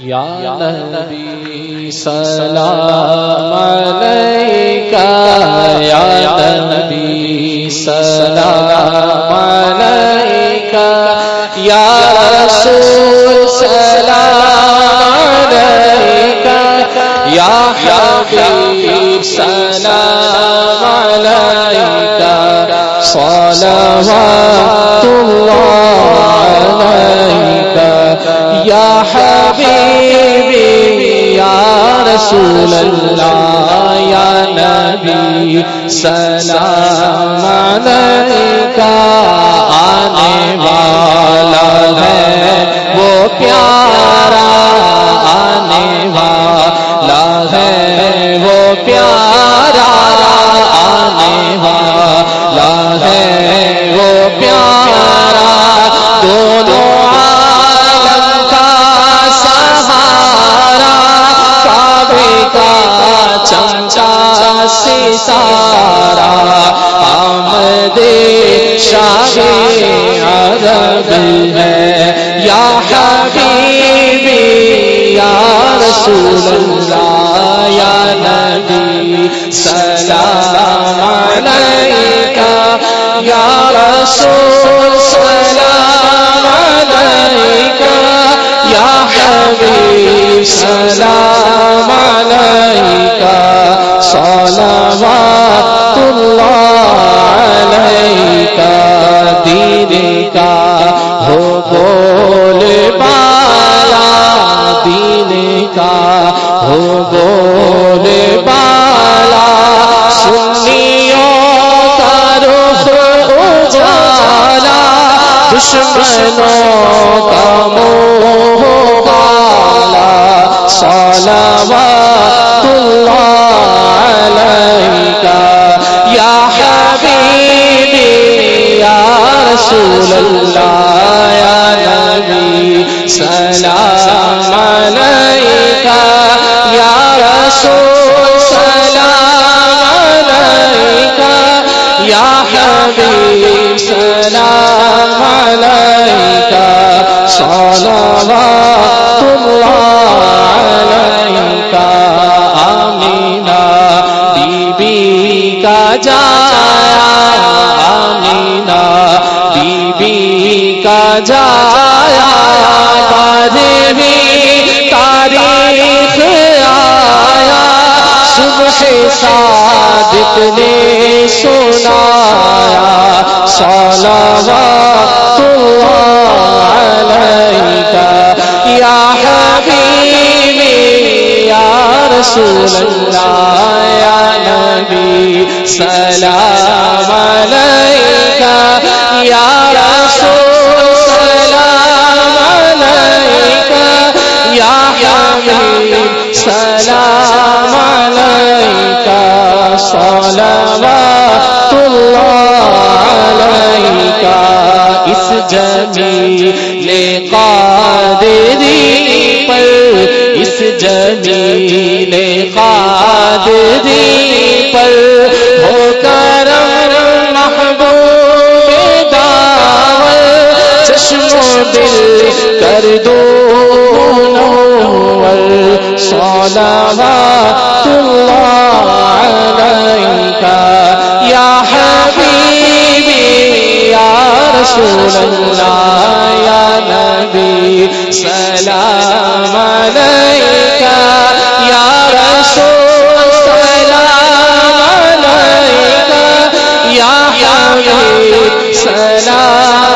یا نبی سلام علیکہ، یا نبی سلام علیکہ، یا رسول سلام علیکہ، یا حبیب سلام علیکہ، صلوات اللہ یا حبیبی یا رسول اللہ یا نبی سلام علیکہ رسول اللہ یا نبی سلام علیکہ یا رسول بالا، سنیوں کا رخ اجالا، دشمنوں کا منہ بالا صلوات اللہ یا حبیبی، یا رسول اللہ۔ بی کا جایا آمینہ بی بی کا جایا بعد بھی تاریخ آیا صبح صادق نے سنایا، صلوات سلام علیکہ، یا رسول سلام علیکہ، یا حبیب، سلام علیکہ، صلوات اللہ علیکہ، اس جمیل قادری صلوات اللہ علیکہ یا حبیبی، یا رسول اللہ، یا نبی، سلام علیکہ. یا رسول سلام علیکہ. یا حبیب، سلام